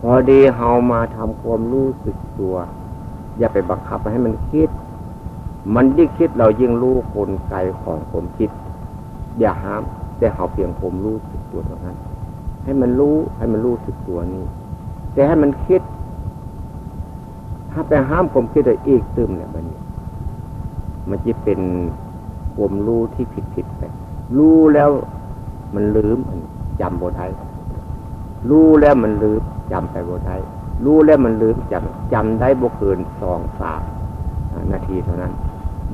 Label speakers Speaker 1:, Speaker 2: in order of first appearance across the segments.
Speaker 1: พอดีเฮามาทำความรู้สึกตัว อย่าไปบังคับให้มันคิด มันยิ่งคิดเรายิ่งรู้คนไกลของผมคิด อย่าห้ามแต่เฮาเพียงผมรู้สึกตัวเท่านั้น ให้มันรู้ให้มันรู้สึกตัวนี้ แต่ให้มันคิด ถ้าไปห้ามผมคิดเลยอีกตึมเนี่ยมันมันจะเป็นผมรู้ที่ผิดผิดไปรู้แล้วมันลืมจำบทไทยรู้แล้วมันลืม จำไปบทไทยรู้แล้วมันลืมจำจำได้บ่เกินสองสามนาทีเท่านั้น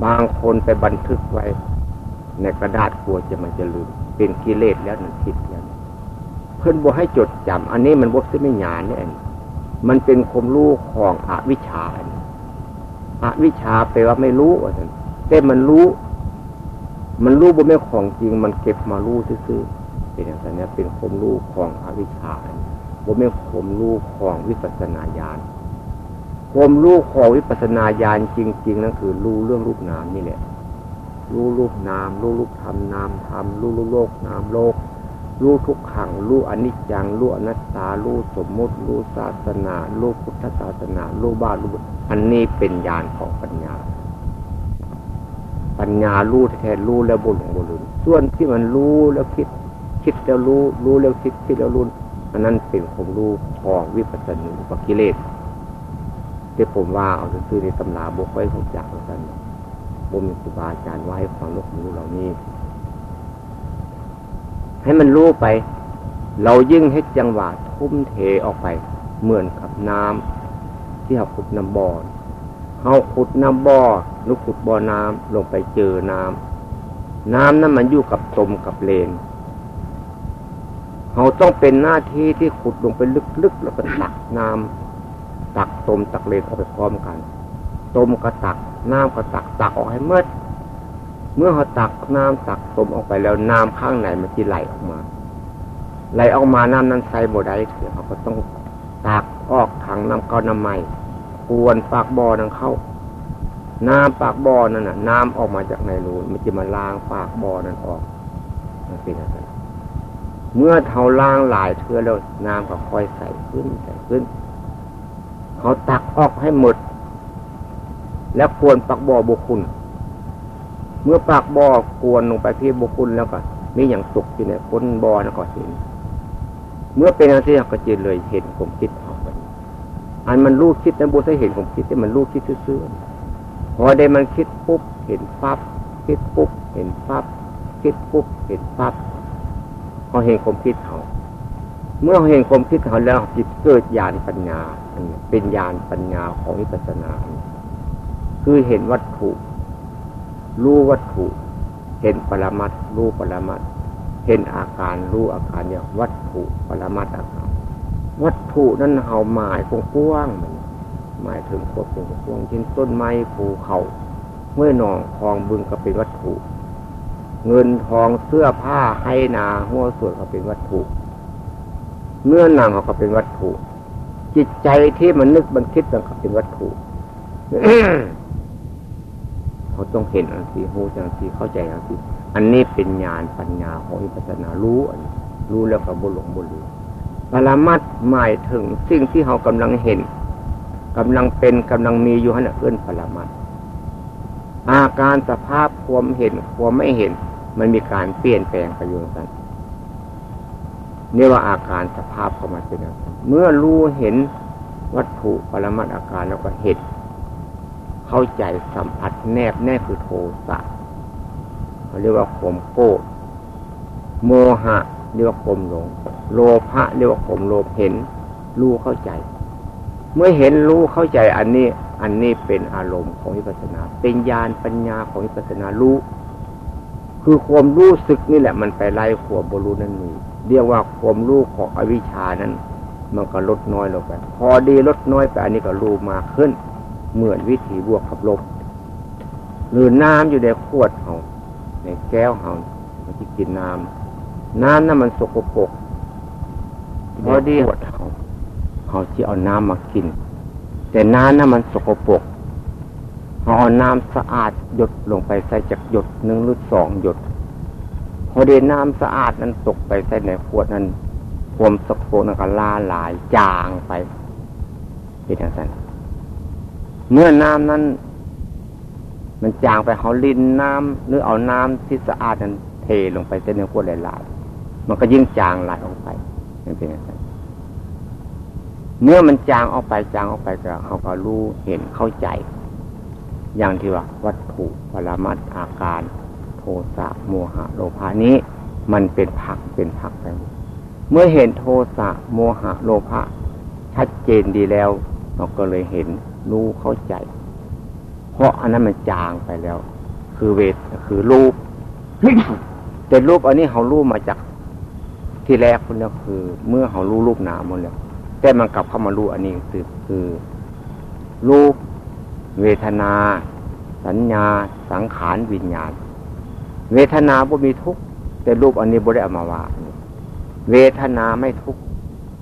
Speaker 1: บางคนไปบันทึกไว้ ในกระดาษกลัวจะมันจะลืม เป็นกิเลสแล้วนั่นผิดแล้วเพื่อนบอกให้จดจำอันนี้มันบกซึ่ไม่หยาเนี่ยมันเป็นคมรู้ของอวิชชาอวิชชาแปลว่าไม่รู้ว่าแต่มันรู้ มันรู้บ่ไม่ของจริง มันเก็บมารู้ซื่อเป็นอย่างนี้เป็นคมรู้ของอวิชชาบ่ ไม่คมรู้ของวิปัสนาญาณคมรู้ของวิปัสนาญาณจริง ๆ นั่นคือรู้เรื่องรูปนามนี่แหละรู้รูปนามรู้รูปธรรมนามธรรมรู้รูปโลกนามโลก รู้ทุกขังรู้อนิจจังรู้อนัตตารู้สมมติรู้ศาสนารู้พุทธศาสนารู้บ้านรู้อันนี้เป็นญาณของปัญญา ปัญญารู้แท้รู้แล้วบุญของบุญส่วนที่มันรู้แล้วคิด คิดแล้วรู้รู้แล้วคิดคิดแล้วรู้ อันนั้นเป็นความรู้ของวิปัสสนุปกิเลสที่ผมว่าเอาซื้อในตำราบกไว้ของจักรท่านบุญครูบาอาจารย์ไว้ความรู้ความรู้เหล่านี้ ให้มันรู้ไป เรายิ่งให้จังหวะทุ่มเทออกไป เหมือนกับน้ำที่เราขุดน้ำบ่อเขาขุดน้ำบ่อลูกขุดบ่อน้ำลงไปเจอน้ำน้ำนั้นมันอยู่กับตมกับเลน เขาต้องเป็นหน้าที่ที่ขุดลงไปลึกๆ แล้วก็ตักน้ำตักตมตักเลนออกไปพร้อมกันตมก็ตัก น้ำก็ตักตักออกให้เมื่อเมื่อเขาตักน้ำตักตมออกไปแล้วน้ำข้างไหนมันจะไหลออกมา ไหลออกมาน้ำนั้นใส่โบได้เถื่อเขาก็ต้องตักออกถังน้ำเก้าน้ำใหม่ควนปากบ่อนั่งเข้า น้ำปากบ่อนั่นน่ะ น้ำออกมาจากในรูมันจะมาล้างปากบ่อนั้นออกมันเป็นอะไร เมื่อเท่าล้างหลายเทือแล้วน้ำก็ค่อยใส่ขึ้นใส่ขึ้นเขาตักออกให้หมด แล้วควรปักบ่อบุคุณ เมื่อปากบ่อกวนลงไปที่บุคุณแล้วก็มีอย่างตกอยู่ในพ้นบ่อนะก็เห็น เมื่อเป็นอะไรที่ก็จะเลยเห็นผมคิดออกไปอันมันรู้คิดนะบุษเห็นผมคิดที่มันรู้คิดซื่อพอได้มันคิดปุ๊บเห็นปั๊บคิดปุ๊บเห็นปั๊บคิดปุ๊บเห็นปั๊บ พอเห็นผมคิดเขา เมื่อเห็นผมคิดเขาแล้วจิตเกิดญาณปัญญาเป็นญาณปัญญาของวิปัสสนา คือเห็นวัตถุรู้วัตถุ เห็นปรมัตรู้ปรมัตเห็นอาการรู้อาการเนี่ยวัตถุปรมัตอาการวัตถุนั้นเฮาหมายกว้างมันหมายถึงควบคุมกว้างเช่นต้นไม้ภูเขาเมื่อหนองคลองบึงก็เป็นวัตถุ เงินทองเสื้อผ้าให้นาหัวส่วนก็เป็นวัตถุ เนื้อหนังเขาก็เป็นวัตถุ จิตใจที่มันนึกมันคิดมันก็เป็นวัตถุเขาต้องเห็นอันสีหูจังสีเข้าใจอันสีอันนี้เป็นญาณปัญญาของอิปัสนารู้อันรู้แล้วก็บุหลงบุลือปรามัดหมายถึงสิ่งที่เขากำลังเห็นกำลังเป็นกำลังมีอยู่นั่นเอื้นปรามัดอาการสภาพความเห็นความไม่เห็น มันมีการเปลี่ยนแปลงไปอยู่กันนี่ว่าอาการสภาพของมันเป็นอย่างเมื่อรู้เห็นวัตถุปรมัดอาการแล้วก็เห็นเข้าใจสัมผัสแนบแน่คือโทสะเขาเรียกว่าข่มโกรโมหะเรียกว่าข่มหลง โลภะเรียกว่าข่มโลภเห็น รู้เข้าใจ เมื่อเห็นรู้เข้าใจอันนี้ อันนี้เป็นอารมณ์ของวิปัสนา เป็นญาณปัญญาของวิปัสนารู้ คือความรู้สึกนี่แหละมันไปไล่ขวบบรู้นั่นนี่เรียกว่าความรู้ของอวิชานั้น มันก็ลดน้อยลงไป พอดีลดน้อยไปอันนี้ก็รู้มากขึ้น เหมือนวิถีบวกกับลบ หรือน้ำอยู่ในขวดเขาในแก้วเขามันจะกินน้ำน้ำนั้นมันสกปรกพอดีขวดเขาเขาจะเอาน้ำมากิน แต่น้ำนั้นมันสกปรก เอาน้ำสะอาดหยดลงไปใส่จากหยดหนึ่งหรือสองหยดพอดีน้ำสะอาดนั้นตกไปใส่ในขวดนั้นความสกปรกนั้นก็ลาลายจางไปเป็นอย่างนั้นเมื่อน้ำนั้น มันจางไปเขาลินน้ำหรือเอาน้ำที่สะอาดนั้นเทลงไปเส้นเนื้อพวดหลายๆมันก็ยิ่งจางไหลออกไปเป็นอย่างนั้นเมื่อมันจางออกไปจางออกไปก็เขาก็รู้เห็นเข้าใจ อย่างที่ว่าวัตถุปรมัตอาการ โทสะโมหะโลภานี้ มันเป็นผักเป็นผักไปเมื่อเห็นโทสะโมหะโลภะชัดเจนดีแล้ว เราก็เลยเห็นรู้เข้าใจ เพราะอันนั้นมันจางไปแล้ว คือเวทคือรูป แต่รูปอันนี้เขารู้มาจากที่แรกคนนี้คือ เมื่อเขารู้รูปนามหมดแล้วแต่มันกลับเข้ามารู้อันนี้คือคือรูป เวทนา สัญญา สังขารวิญญาณ เวทนาบ่มีทุกข์แต่รูปอันนี้บ่ได้เอามาว่าเวทนาไม่ทุกข์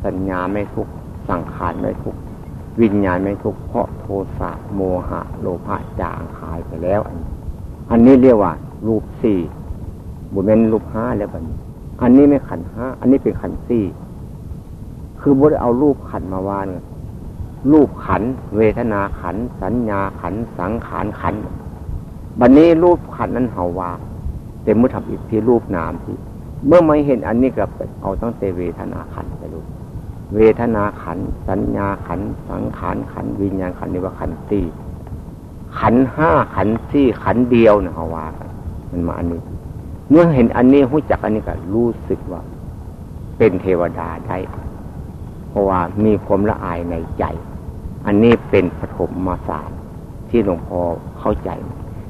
Speaker 1: สัญญาไม่ทุกข์สังขารไม่ทุกข์วิญญาณไม่ทุกข์เพราะโทสะโมหะ โลภะจางหายไปแล้ว อันนี้เรียกว่า รูปสี่บุญเป็นรูปห้าแล้วบันอันนี้ไม่ขันห้าอันนี้เป็นขันสี่คือบุญเอารูปขันมาวาน รูปขัน เวทนาขัน สัญญาขัน สังขารขัน บันนี้รูปขันนั้นเฮาวาแต่เมื่อทำอีกที่รูปนามที่ เมื่อไม่เห็นอันนี้ก็เอาตั้งแต่เวทนาขันไปดูเวทนาขัน สัญญาขัน สังขารขัน วิญญาณขันนี่ว่าขันตีขันห้าขันสี่ขันเดียวนะเขาว่ากันมันมาอันนี้ เมื่อเห็นอันนี้หู้จักอันนี้ก็รู้สึกว่า เป็นเทวดาได้เพราะว่ามีความละอายในใจ อันนี้เป็นปฐมมาสารที่หลวงพ่อเข้าใจ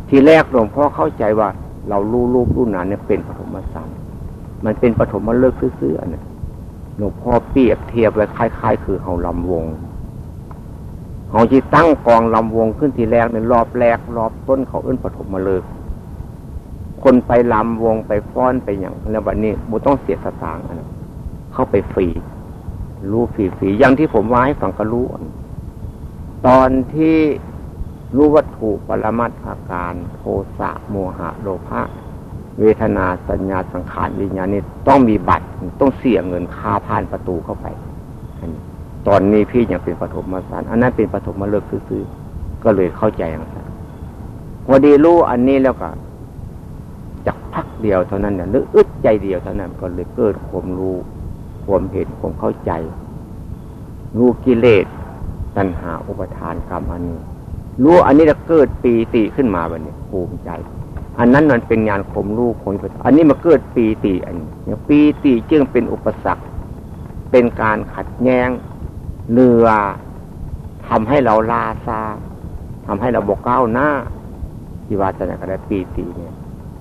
Speaker 1: ที่แรกหลวงพ่อเข้าใจว่า เรารู้รูปรู้นานเนี่ยเป็นปฐมมาสารมันเป็นปฐมมฤกษ์ซื่อๆนะหลวงพ่อเปรียบเทียบไว้คล้ายๆ คือเขาลำวงเขาจีตั้งกองลำวงขึ้นทีแรกในรอบแรก รอบต้นเขาเอื้นปฐมมฤกษ์คนไปลำวงไปฟ้อนไปอย่างแล้ววันนี้บุต้องเสียสตางค์นะเข้าไปฟรีรู้ฟรีๆอย่างที่ผมว่าให้ฟังก็รู้ ตอนที่รู้วัตถุปรมัตอาการโทสะโมหะโลภะเวทนาสัญญาสังขารวิญญาณนี่ต้องมีบัตรต้องเสียเงินค่าผ่านประตูเข้าไปตอนนี้พี่ยังเป็นปฐมมาสารอันนั้นเป็นปฐมมาเลิกซื้อก็เลยเข้าใจอย่างนั้นพอดีรู้อันนี้แล้วก็จากพักเดียวเท่านั้นเนี่ยหรืออึดใจเดียวเท่านั้นก็เลยเกิดความรู้ความเห็นความเข้าใจ รู้กิเลส ตัณหาอุปทานกรรมอันนี้รู้อันนี้จะเกิดปีติขึ้นมาวันนี้ภูมิใจ อันนั้นมันเป็นงานข่มลูกของอันนี้มาเกิดปีติอันนี้ปีติจึงเป็นอุปสรรค เป็นการขัดแย้งเรือทำให้เราลาซาทำให้เราบกก้าวหน้าที่ว่าจะกระปีติเนี่ย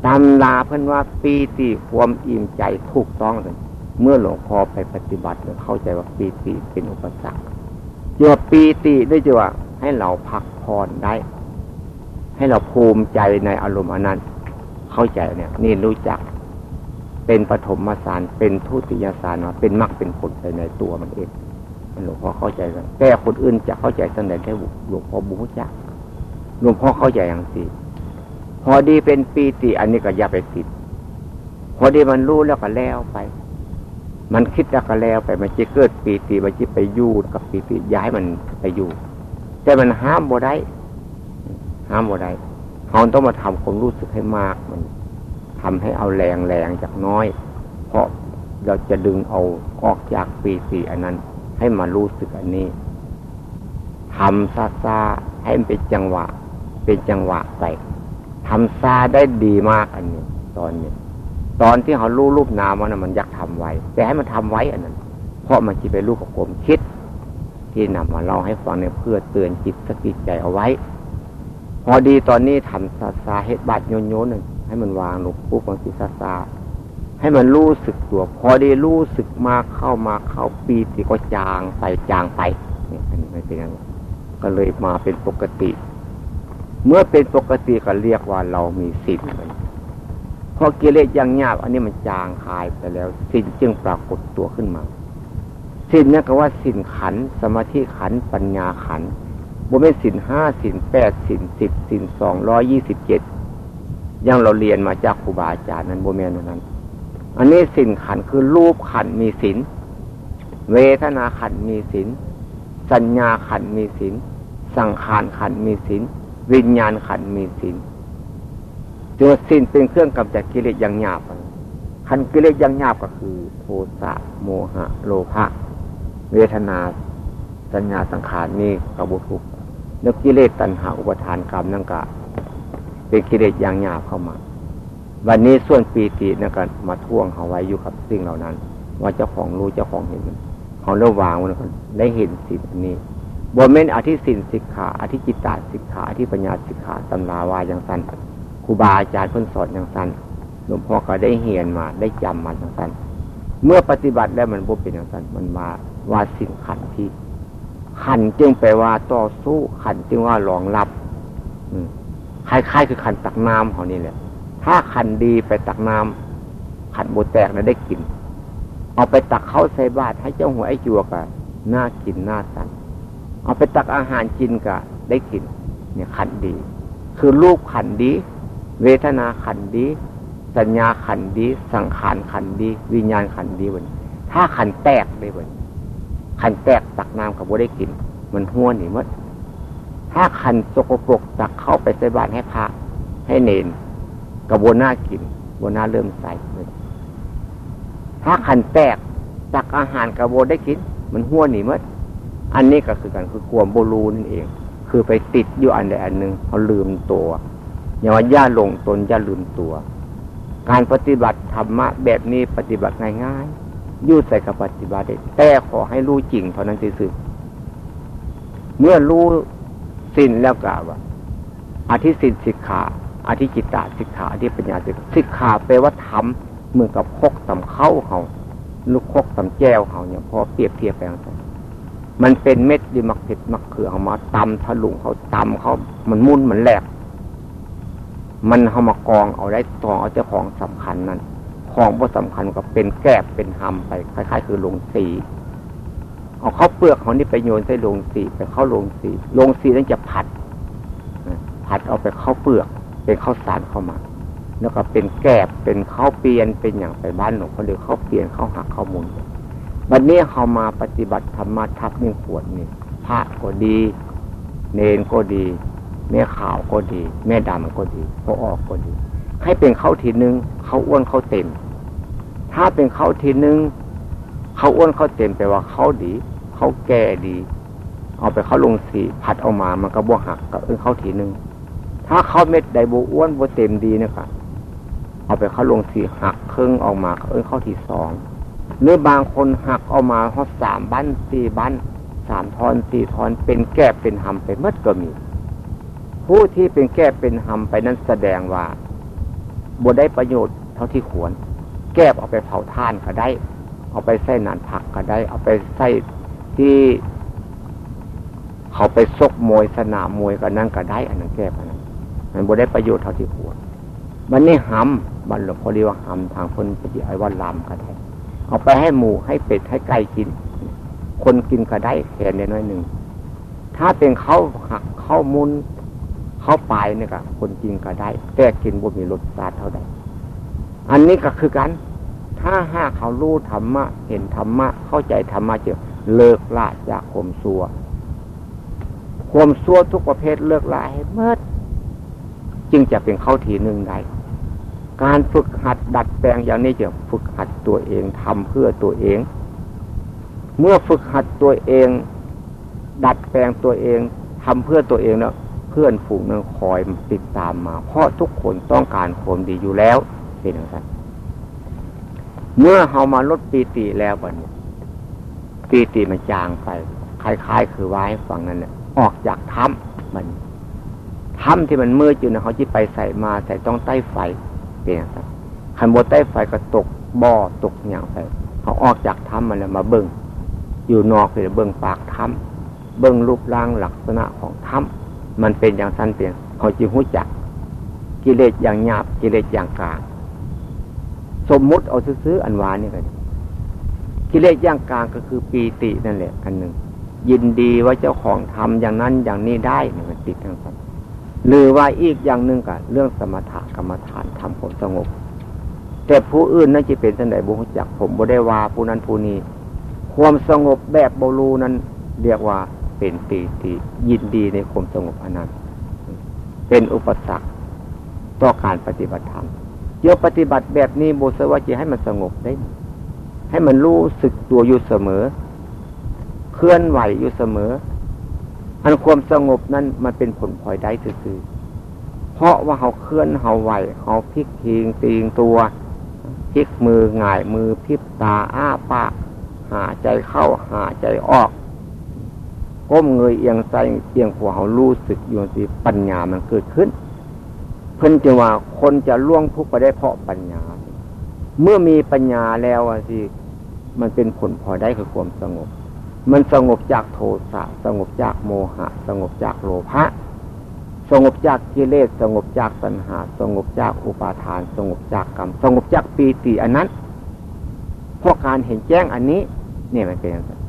Speaker 1: ตำลาเพื่อนว่าปีติความอิ่มใจถูกต้องเลยเมื่อหลวงพ่อไปปฏิบัติเข้าใจว่าปีติเป็นอุปสรรค จีว่าปีติได้จีว่าให้เราพักผ่อนได้ ให้เราภูมิใจในอารมณ์อนั้น เข้าใจเนี่ย นี่รู้จัก เป็นปฐมสารเป็นทุติยสารว่าเป็นมรรคเป็นผลไปในตัวมันเองหลวงพ่อเข้าใจกันแต่คนอื่นจะเข้าใจตั้งแต่แค่หลวงพ่อบูจักหลวงพ่อเข้าใจอย่างสิพอดีเป็นปีติอันนี้ก็อย่าไปติด พอดีมันรู้แล้วก็แล้วไป มันคิดแล้วก็แล้วไปมันจะเกิดปีติมันจะไปยู่กับปีติย้ายมันไปอยู่ แต่มันห้ามบ่ได้ห้ามบ่ได้เขาต้องมาทำความรู้สึกให้มากมันทำให้เอาแรงแรงจากน้อย เพราะเราจะดึงเอาออกจากปีสีอันนั้น ให้มารู้สึกอันนี้ทำซาซาให้มันเป็นจังหวะ เป็นจังหวะไปทำซาได้ดีมากอันนี้ ตอนนี้ ตอนที่เขารู้รูปนามมันมันอยากทำไว้ แต่ให้มันทำไว้อันนั้น เพราะมันจะไปรู้กับผมคิด ที่นำมาเล่าให้ฟังเนี่ยเพื่อเตือนจิตสกิดใจเอาไว้ พอดีตอนนี้ทำซาซาเฮ็ดบาดโยนโยนหนึ่งให้มันวางลงปุ๊บของสิซาซาให้มันรู้สึกตัว พอดีรู้สึกมาเข้ามาเข้าปีติก็จางไปจางไปเนี่ยอันนี้ไม่เป็นอย่างก็เลยมาเป็นปกติ เมื่อเป็นปกติก็เรียกว่าเรามีสิ่ พอกิเลสยังยาบอันนี้มันจางคายไปแล้วสิ่งจึงปรากฏตัวขึ้นมาสิ่งนี้ก็ว่าสิ่งขัน สมาธิขันปัญญาขันบ่เป็นสินห้าสิ่นแปดสิ่นสิบสิ่นสองร้อยยี่สิบเจ็ดยังเราเรียนมาจากครูบาอาจารย์นั้นโบเมนนั้น อันนี้สิ่นขันคือรูปขันมีสินเวทนาขันมีศีลสัญญาขันมีศีลสังขารขันมีศีลวิญญาณขันมีศีล ตัวศีลเป็นเครื่องกำจัดกิเลสอย่างหยาบขันกิเลสอย่างหยาบก็คือ โทสะโมหะ โลภะเวทนา สัญญาสังขารนี่กบุทุกนึกกิเลสตัณหาอุปทานกรรมนั่นก็เป็นกิเลสอย่างหยาบเข้ามา วันนี้ส่วนปีตินั่นก็มาท่วงเขาไว้อยู่กับสิ่งเหล่านั้น ว่าเจ้าของรู้เจ้าของเห็นเขาเริ่วางมันได้เห็นสิ่งนี้บนเม่นอธิสินสิกขาอธิจิตตาสิกขาอธิปัญญาสิกขาตำราวาอย่างสั้น ครูบาอาจารย์เพิ่นสอนอย่างสั้นหลวงพ่อก็ได้เหียนมา ได้จำมาอย่างสั้นเมื่อปฏิบัติแล้วมันบ่เป็นอย่างสั้นมันมาว่าสิ่งขันที่ ขันจึงแปลว่าต่อสู้ขันจึงว่ารองรับ อืมคล้ายๆคือขันตักน้ำเขานี่แหละ ถ้าขันดีไปตักน้ำขันโบแตกนะได้กิน เอาไปตักเข้าใส่บาตรให้เจ้าหัวไอ้จัวกะน่ากินน่าสันเอาไปตักอาหารกินกะได้กิน เนี่ยขันดี คือรูปขันดี เวทนาขันดี สัญญาขันดี สังขารขันดี วิญญาณขันดีวันถ้าขันแตกได้วันขันแตกตักน้ำกับโบได้กิน มันห้วนนี่มดถ้าขันสกปรกตักเข้าไปใส่บาตรให้พระให้เนนกระบวนหน้ากินบนหน้าเริ่มใส่เลยถ้าขันแตกตักอาหารกระโบได้กิน มันห้วนหนีมดอันนี้ก็คือการคือกวมโบลูนั่นเอง คือไปติดอยู่อันใดอันหนึ่งเขาลืมตัว อย่าว่าย่าลงตนย่าลืมตัว การปฏิบัติธรรมะแบบนี้ปฏิบัติง่ายๆยุ่ใส่กับปฏิบัติได้แต่ขอให้รู้จริงเท่านั้นสิเมื่อรู้สิ้นแล้วกล่าวว่าอธิสินสิกขาอธิจิตตสิกขาอธิปัญญาสิกขาสิกขาแปลว่าทำเหมือนกับคกตำเข้าเขาลูกคกตำแก้วเขาเนี่ยพอเปรียบเทียบไปอย่างไรมันเป็นเม็ดดีมักเผ็ดมักเขือเอามาตำทะลุงเขาตำเขามันมุ่นมันแหลก มันเอามากองเอาได้ตองเอาเจ้าของสำคัญนั้นของพว่าสำคัญก็เป็นแกบเป็นหำไปคล้าย ๆ คือลงสีเอาเข้าเปลือกเขานี่ไปโยนใส่ลงสีไปเข้าลงสีลงสีนั้นจะผัดผัดเอาไปเข้าเปลือก เป็นข้าวสารเข้ามา แล้วก็เป็นแกบเป็นข้าวเปียนเป็นอย่างไปบ้านหนูเขาเรียกข้าวเปียนข้าวหักข้าวมุนวันนี้เขามาปฏิบัติธรรมะทักนิ่งปวดนี่พระก็ดี เนนก็ดี แม่ขาวก็ดี แม่ดำก็ดีเขาออกก็ดี ให้เป็นเขาทีนึงเขาอ้วนเขาเต็ม ถ้าเป็นเขาทีนึงเขาอ้วนเขาเต็มแปลว่าเขาดีเขาแก่ดี เอาไปเขาลงสีผัดออกมามันก็บวหักก็เอิ้นเขาทีนึงถ้าเขาเม็ดใดโบอ้วนโบเต็มดีนะครับเอาไปเขาลงสีหักครึ่งออกมาเอิ้นเขาทีสองหรือบางคนหักออกมาฮอดสามบั้นสี่บั้นสามทอนสี่ทอนเป็นแก้เป็นหำไปเมื่อก็มี ผู้ที่เป็นแก้เป็นหำไปนั้นแสดงว่าบวได้ประโยชน์เท่าที่ควร แก้เอาไปเผาท่านก็ได้ เอาไปใส่นานผักก็ได้ เอาไปใส่ที่เขาไปซกมวยสนามมวยก็นั่นก็ได้ อันนั้นแก้ปนั้นมันบวได้ประโยชน์เท่าที่ควรมันนี่หำมันหลวงพ่อเรียกว่าหำทางคนปฏิไอ้ว่าลามก็ได้ เอาไปให้หมูให้เป็ดให้ไก่กิน คนกินก็ได้แค่น้อยหนึ่งถ้าเป็นเขาหักเข้ามุน เขาวปเนี่ยก็คนกินก็ได้ แต่กินบ่มีรสชาติเท่าใดอันนี้ก็คือกัน ถ้าห้าเขารู้ธรรมะ เห็นธรรมะ เข้าใจธรรมะเจอเลิกละจากข่มซัวข่มซัวทุกประเภทเลิกละให้เมื่อจึงจะเป็นเข้าทีหนึ่งได้การฝึกหัดดัดแปลงอย่างนี้จะฝึกหัดตัวเองทำเพื่อตัวเอง เมื่อฝึกหัดตัวเอง ดัดแปลงตัวเองทำเพื่อตัวเองเนาะ เพื่อนฝูงนั้นคอยติดตามมา เพราะทุกคนต้องการความดีอยู่แล้วเป็นอย่างนั้นเมื่อเฮามาลดปีติแล้ววันนี้ปีติมันจางไปคล้ายๆ คือว่าให้ฟังนั่นแหละออกจากถ้ำมันถ้ำที่มันมืดอยู่นะเขาที่ไปใส่มาใส่ต้องใต้ไฟเป็นอย่างนั้นขันโบใต้ไฟก็ตกบ่อตกอย่างไปเขาออกจากถ้ำมาแล้วมาเบิ้งอยู่นอกเลยเบิ้งปากถ้ำเบิ้งรูปร่างลักษณะของถ้ำ มันเป็นอย่างสั้นเปียนเขาจีหูจัก กิเลสอย่างหยาบกิเลสอย่างกลาง สมมุติเอาซื้ออันวานี่กันกิเลสอย่างกลางก็คือปีตินั่นแหละ อันหนึ่งยินดีว่าเจ้าของทำอย่างนั้นอย่างนี้ได้มันติดทั้งสั้นหรือว่าอีกอย่างหนึ่งกับเรื่องสมถะกรรมฐานทำผลสงบ แต่ผู้อื่นนั่นจะเป็นสันไดบุญจักผมบ่ได้ว่าผู้นั้นผู้นี้คความสงบแบบบรูนั้น เรียกว่า เป็นปีติยินดีในความสงบอันนั้นเป็นอุปสรรคต่อการปฏิบัติธรรมเยปฏิบัติแบบนี้โบสวาจะให้มันสงบได้ ให้มันรู้สึกตัวอยู่เสมอ เคลื่อนไหวอยู่เสมอ อันความสงบนั้นมันเป็นผลพลอยได้คือเพราะว่าเขาเคลื่อนเขาไหวเขาพลิกทิงตีงตัวพลิกมือหงายมือพิบตาอ้าปากหาใจเข้าหาใจออก ก้มเงยเอียงใจเอียงหัวเขารู้สึกอยู่สิปัญญามันเกิดขึ้น เพิ่นจะว่าคนจะล่วงทุกข์ไปได้เพราะปัญญา เมื่อมีปัญญาแล้วสิมันเป็นผลพอได้คือความสงบ มันสงบจากโทสะสงบจากโมหะ สงบจากโลภะสงบจากกิเลสสงบจากสัญหา สงบจากอุปาทาน สงบจากกรรม สงบจากปีติอันนั้นเพราะการเห็นแจ้งอันนี้ เนี่ยมันเป็นอย่างไร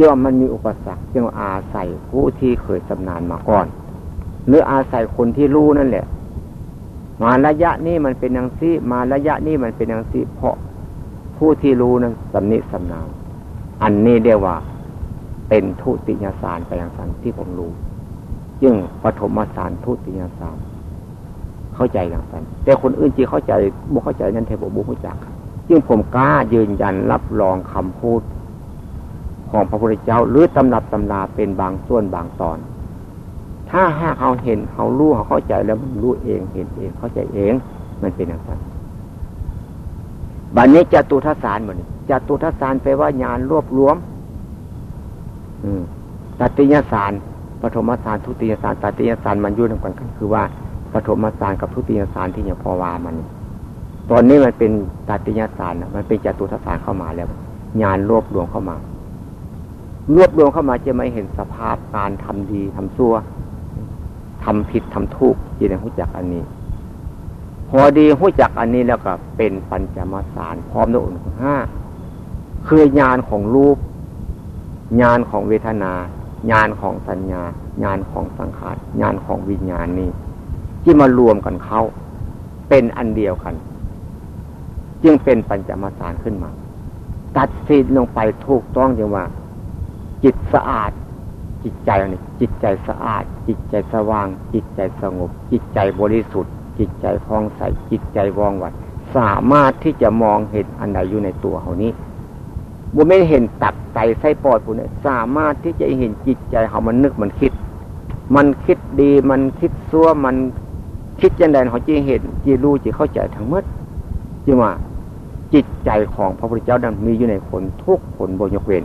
Speaker 1: เจ้ามันมีอุปสรรคจึงอาศัยผู้ที่เคยชำนาญมาก่อน หรืออาศัยคนที่รู้นั่นแหละ มาระยะนี้มันเป็นอย่างซี่มาระยะนี้มันเป็นอย่างซี่เพราะผู้ที่รู้นั้นสำนิสำนานอันนี้เรียกว่าเป็นทุติยสารไปอย่างสันที่ผมรู้จึงปฐมสารทุติยสารเข้าใจอย่างนั้นแต่คนอื่นจีเข้าใจบุเข้าใจนั้นเทบบุเข้าจักจึงผมกล้ายืนยันรับรองคำพูด ของพระพุทธเจ้า หรือตำรับตำราเป็นบางส่วนบางตอน ถ้าหากเขาเห็นเขารู้เขาเข้าใจแล้วมันรู้เองเห็นเองเข้าใจเอง มันเป็นอย่างนั้นบัดนนี้จตุทัศานมันจตุทัศานแปลว่าญาณรวบรวม อืมตัติยสารปฐมสารทุติยสารตัติยสารมันยุ่งกันกันคือว่าปฐมสารกับทุติยสารที่อย่างพอวามัน ตอนนี้มันเป็นตัติยสารมันเป็นจตุทัศานเข้ามาแล้วญาณรวบรวมเข้ามา รวบรวมเข้ามาจะไม่เห็นสภาพการทำดีทำชั่วทำผิดทำทุกข์จีนหู้จักอันนี้ พอดีหู้จักอันนี้แล้วก็เป็นปัญจมาสารพร้อมด้วยองค์ห้าคือญาณของรูปญาณของเวทนาญาณของสัญญาญาณของสังขารญาณของวิญญาณนี้ที่มารวมกันเข้า เป็นอันเดียวกัน จึงเป็นปัญจมาสารขึ้นมา ตัดสินลงไปถูกต้องจังว่า จิตสะอาด จิตใจนี่จิตใจสะอาด จิตใจสว่าง จิตใจสงบ จิตใจบริสุทธิ์ จิตใจพองใสจิตใจว่องไวสามารถที่จะมองเห็นอันใดอยู่ในตัวเขานี้บุไม่เห็นตับไตไส้ปอดผู้เนี่ยสามารถที่จะเห็นจิตใจเขามันนึกมันคิด มันคิดดีมันคิดซัวมันคิดจังใดเขาจีเห็นจีรู้จีเข้าใจทั้งหมดจีว่าจิตใจของพระพุทธเจ้านั้นมีอยู่ในคนทุกคนบนยกเว้น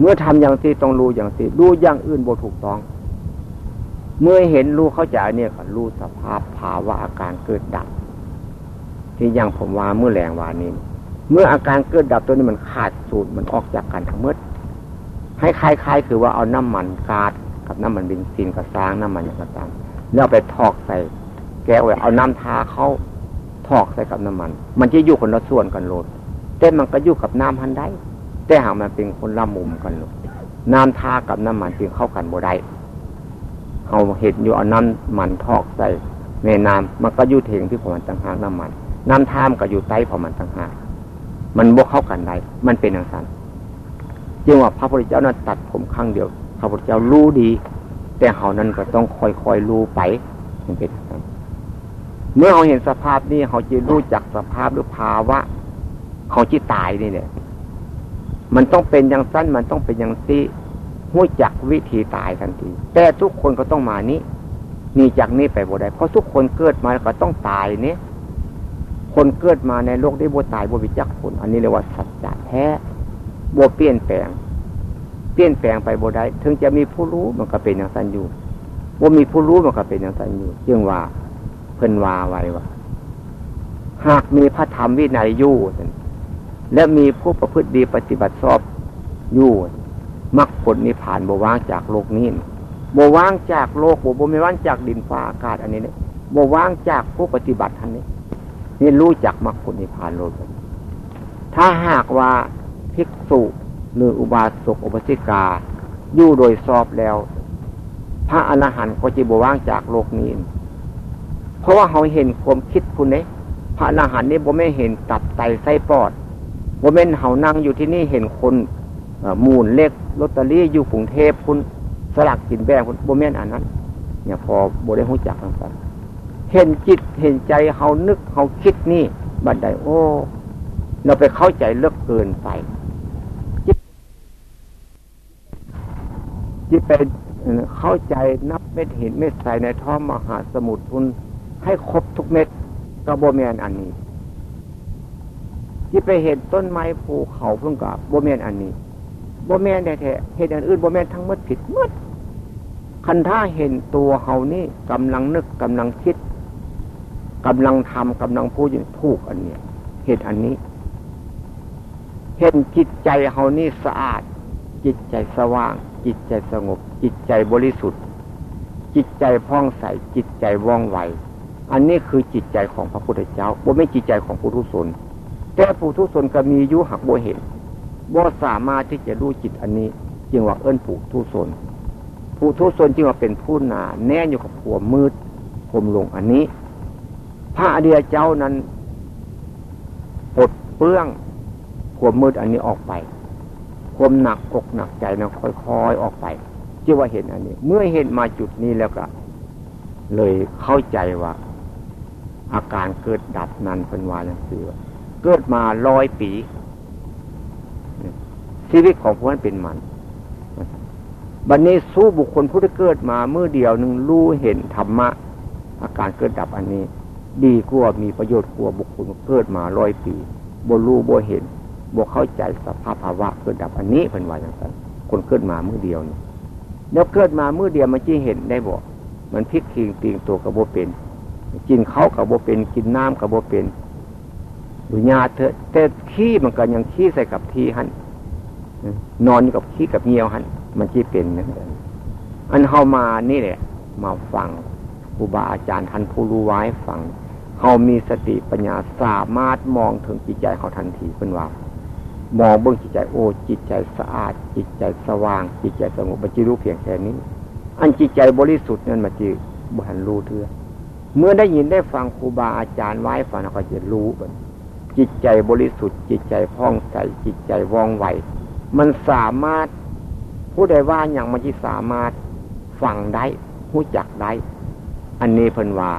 Speaker 1: เมื่อทำอย่างที่ต้องรู้อย่างที่รู้อย่างอื่นบ่ถูกต้อง เมื่อเห็นรู้เข้าใจเนี่ยก็รู้สภาพภาวะอาการเกิดดับ ที่ยังผมว่าเมื่อแรงวานี้ เมื่ออาการเกิดดับตัวนี้มันขาดสูตรมันออกจากกันทั้งหมดให้คล้ายๆ คือว่าเอาน้ำมันกาดกับน้ำมันบินซินกับซางน้ำมันอย่างต่างๆแล้วไปทอกใส่ แก้วเอาน้ำทาเข้าทอกใส่กับน้ำมัน มันจะอยู่คนละส่วนกันโลดแต่มันก็อยู่กับน้ำพันได้ แต่หากมันเป็นคนละมุมกันโลดน้ำทากับน้ำมันจึงเข้ากันบ่ได้เขาเห็นอยู่เอาน้ำมันทอกใส่ในน้ำมันก็ยู่เถงที่ผมมันต่างหากน้ำมัน น้ำทามก็อยู่ใต้ผมมันต่างหากมันบกเข้ากันได้มันเป็นอย่างนั้นจึงว่าพระพุทธเจ้านั้นตัดผมข้งเดียว พระพุทธเจ้ารู้ดี แต่เขานั้นก็ต้องคอยๆรู้ไปมันเป็นอย่างนั้นเมื่อเขาเห็นสภาพนี้เขาจะรู้จักสภาพหรือภาวะเขาจีตายนี่เนี่ย มันต้องเป็นอย่างสั้นมันต้องเป็นอย่างซีหู้จักวิธีตายทันที แต่ทุกคนก็ต้องมานี้มีจากนี้ไปบ่ได้เพราะทุกคนเกิดมาก็ต้องตายเนี่ยคนเกิดมาในโลกได้บวตายบววิจักผลอันนี้เรียกว่าสัจจะแท้บวเปลี่ยนแปลง เปลี่ยนแปลงไปบวได้ถึงจะมีผู้รู้มันก็เป็นอย่างนั้นอยู่ว่ามีผู้รู้มันก็เป็นอย่างนั้นอยู่จึงว่าเพิ่นว่าไว้ว่าหากมีพระธรรมวินัยอยู่ และมีผู้ประพฤติดีปฏิบัติชอบอยู่มรรคผลนิพพานบว่างจากโลกนี้บว่างจากโลกบวไม่ว่างจากดินฟ้าอากาศอันนี้เนี่ยบว่างจากผู้ปฏิบัติท่านนี้ นี่รู้จักมรรคผลนิพพานโลดถ้าหากว่าภิกษุหรืออุบาสกอุบาสิกา อยู่โดยสอบแล้ว พระอรหันต์ก็จะบว่างจากโลกนี้ เพราะว่าเขาเห็นความคิดคุณเนี่ยพระอรหันต์นี่บ่ไม่เห็นตับไตไส้ปอด บ่เม่นเฮานั่งอยู่ที่นี่เห็นคนมูลเล็กลอตเตอรี่อยู่กรุงเทพคุณสลักกินแบ่งคุณบ่เม่นอันนั้น เนี่ยพอบ่ได้หูจักต่างๆเห็นจิตเห็นใจเฮานึกเฮาคิดนี่ บัดใดโอ้ เราไปเข้าใจเลิกเกินไป จิตจิตไปเข้าใจนับเม็ดหินเม็ดใสในท้องมหาสมุทรทุนให้ครบทุกเม็ดกระโบเมนอันนี้ ที่ไปเห็นต้นไม้ภูเขาเพิ่งกับโบเมนอันนี้โบเมียนแท้เห็นอันอื่นโบเมนทั้งหมดผิดหมดคันท่าเห็นตัวเฮานี่กำลังนึกกำลังคิดกำลังทำกำลังพูดอย่างถูกอันเนี้ยเห็นอันนี้ เห็นจิตใจเฮานี่สะอาด จิตใจสว่าง จิตใจสงบ จิตใจบริสุทธิ์ จิตใจพ่องใสจิตใจว่องไวอันนี้คือจิตใจของพระพุทธเจ้าบ่ไม่จิตใจของผู้ทุศน แต่ผู้ทุศนก็มียุหักบ่เห็นบ่สามารถที่จะรู้จิตอันนี้ จึงว่าเอิ้นผู้ทุศนผู้ทุศนจึงว่าเป็นผู้หนาแน่อยู่กับผัวมืดผมลงอันนี้ พระอดียเจ้านั้นปลดเปื้องผัวมืดอันนี้ออกไป ความหนักอกหนักใจนะค่อยๆออกไปจึงว่าเห็นอันนี้ เมื่อเห็นมาจุดนี้แล้วก็ เลยเข้าใจว่า อาการเกิดดับนันเป็นวาอย่างสี่ เกิดมาร้อยปีชีวิตของพวกนั้นเป็นมันบัดนนี้สู้บุคคลผู้ที่เกิดมาเมื่อเดียวหนึ่งรู้เห็นธรรมะ อาการเกิดดับอันนี้ ดีกว่ามีประโยชน์กว่าบุคคลเกิดมาร้อยปีบรู้บ่เห็นบ่เข้าใจสภาพภาวะเกิดดับอันนี้เป็นว่าอย่างนั้นคนเกิดมาเมื่อเดียวนี่แล้วเกิดมาเมื่อเดียวมันจะเห็นได้บ่มันพลิกคิงตีงตัวกระโบเป็นกินเขากับโบเป็นกินน้ำกับโบเป็น ดูญาเถอะแต่ขี้มันก็ยังขี้ใส่กับทีหันนอนกับขี้กับเงี้ยวหันมันขี้เป็นนะอันเข้ามานี่แหละ มาฟังครูบาอาจารย์ท่านผู้รู้ไว้ฟังเขามีสติปัญญาสามารถมองถึงจิตใจเขาทันทีเป็นว่ามองเบื้องจิตใจโอ้จิตใจสะอาด จิตใจสว่าง จิตใจสงบมันจะรู้เพียงแค่นี้ อันจิตใจบริสุทธิ์นั่นมันจะบันรู้เถื่อเมื่อได้ยินได้ฟังครูบาอาจารย์ไว้ฟังเราก็จะรู้กัน จิตใจบริสุทธิ์ จิตใจพ่องใสจิตใจว่องไวมันสามารถผู้ใดว่าอย่างมันที่สามารถฟังได้หู้จักได้ อันนี้เพิ่นว่า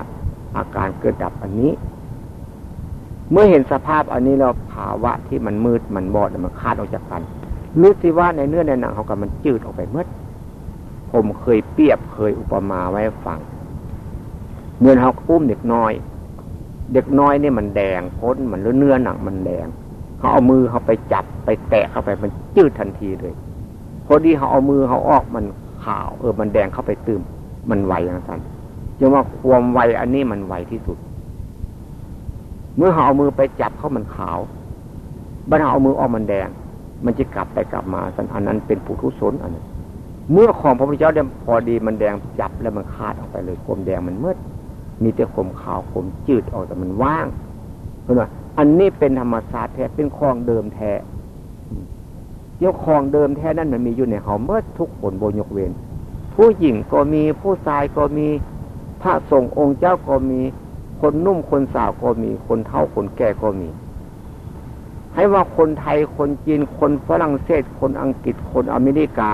Speaker 1: อาการเกิดดับอันนี้ เมื่อเห็นสภาพอันนี้เราภาวะที่มันมืดมันบอดมันคาดออกจากกันรู้สิว่าในเนื้อในหนังเขากับมันจืดออกไปเมื่อผมเคยเปรียบเคยอุปมาไว้ฟังเหมือนเขาอุ้มเด็กน้อย เด็กน้อยนี่มันแดงพ้นมันเนื้อหนังมันแดงเขาเอามือเขาไปจับไปแตะเข้าไปมันจืดทันทีเลยพอดีเขาเอามือเขาออกมันขาว เออมันแดงเข้าไปตืมมันไวอย่างนั้นจึงว่าความไวอันนี้มันไวที่สุด เมื่อเขาเอามือไปจับเขามันขาวบัดเขาเอามือออกมันแดง มันจะกลับไปกลับมาสันอันนั้นเป็นปุถุชนอันนั้นเมื่อของพระพุทธเจ้าเดมพอดีมันแดงจับแล้วมันขาดออกไปเลยความแดงมันมืด มีแต่ขมขาวขมจืดออกแต่มันว่างเห็นไหมอันนี้เป็นธรรมศาสตร์แท้เป็นคลองเดิมแท้เจ้าคลองเดิมแท้นั่นมันมีอยู่ในเขาเมื่อทุกคนโบยกเว้นผู้หญิงก็มีผู้ชายก็มีพระสงฆ์องค์เจ้าก็มี คนนุ่มคนสาวก็มี คนเฒ่าคนแก่ก็มี ให้ว่าคนไทยคนจีนคนฝรั่งเศส คนอังกฤษคนอเมริกา